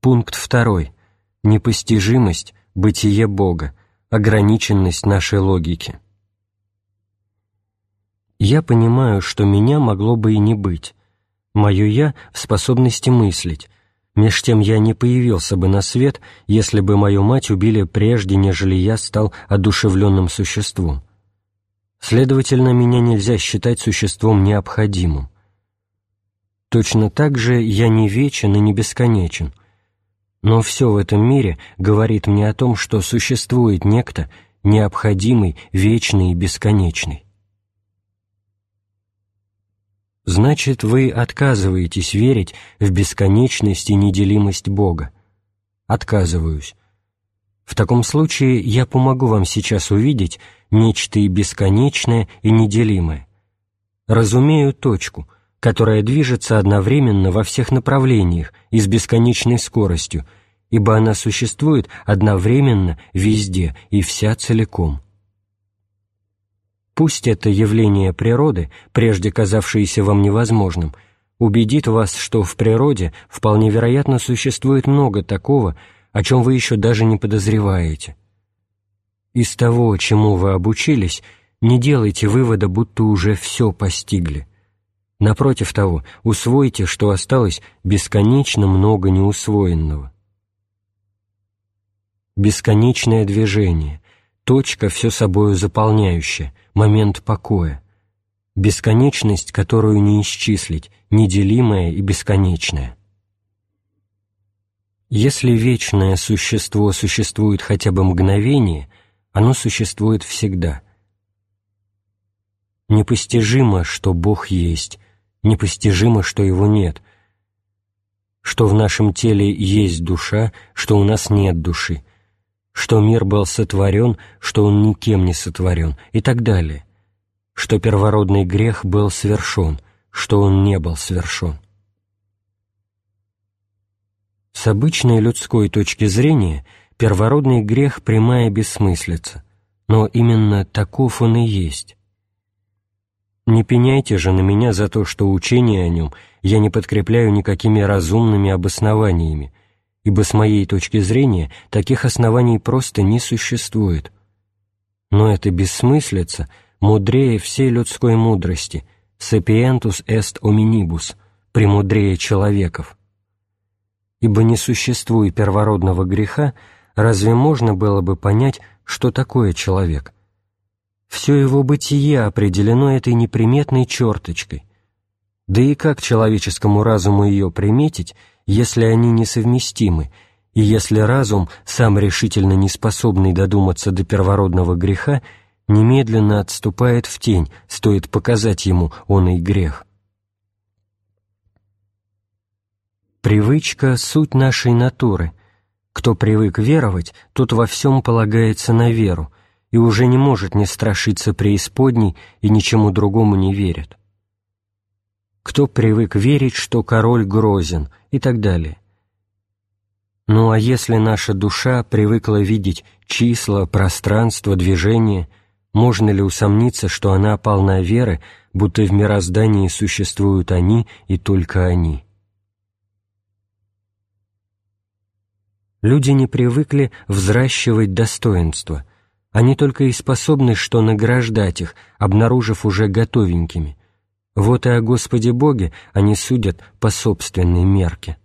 Пункт второй. Непостижимость, бытие Бога, ограниченность нашей логики. Я понимаю, что меня могло бы и не быть. Мое «я» в способности мыслить, меж тем я не появился бы на свет, если бы мою мать убили прежде, нежели я стал одушевленным существом. Следовательно, меня нельзя считать существом необходимым. Точно так же я не вечен и не бесконечен, но все в этом мире говорит мне о том, что существует некто необходимый, вечный и бесконечный. Значит, вы отказываетесь верить в бесконечность и неделимость Бога. Отказываюсь. В таком случае я помогу вам сейчас увидеть нечто и бесконечное, и неделимое. Разумею точку — которая движется одновременно во всех направлениях и с бесконечной скоростью, ибо она существует одновременно везде и вся целиком. Пусть это явление природы, прежде казавшееся вам невозможным, убедит вас, что в природе вполне вероятно существует много такого, о чем вы еще даже не подозреваете. Из того, чему вы обучились, не делайте вывода, будто уже все постигли. Напротив того, усвойте, что осталось бесконечно много неусвоенного. Бесконечное движение, точка, все собою заполняющая, момент покоя, бесконечность, которую не исчислить, неделимая и бесконечная. Если вечное существо существует хотя бы мгновение, оно существует всегда. Непостижимо, что Бог есть, непостижимо, что его нет, что в нашем теле есть душа, что у нас нет души, что мир был сотворен, что он никем не сотворен и так далее, что первородный грех был совершен, что он не был совершен. С обычной людской точки зрения первородный грех – прямая бессмыслица, но именно таков он и есть. Не пеняйте же на меня за то, что учение о нем я не подкрепляю никакими разумными обоснованиями, ибо с моей точки зрения таких оснований просто не существует. Но это бессмыслица мудрее всей людской мудрости, sapientus est hominibus, премудрее человеков. Ибо не существуя первородного греха, разве можно было бы понять, что такое человек – все его бытие определено этой неприметной черточкой. Да и как человеческому разуму ее приметить, если они несовместимы, и если разум, сам решительно не способный додуматься до первородного греха, немедленно отступает в тень, стоит показать ему он и грех. Привычка — суть нашей натуры. Кто привык веровать, тот во всем полагается на веру — и уже не может не страшиться преисподней и ничему другому не верит. Кто привык верить, что король грозен и так далее. Ну а если наша душа привыкла видеть числа, пространство, движение, можно ли усомниться, что она полна веры, будто в мироздании существуют они и только они? Люди не привыкли взращивать достоинство – они только и способны что награждать их, обнаружив уже готовенькими. Вот и о Господе Боге они судят по собственной мерке.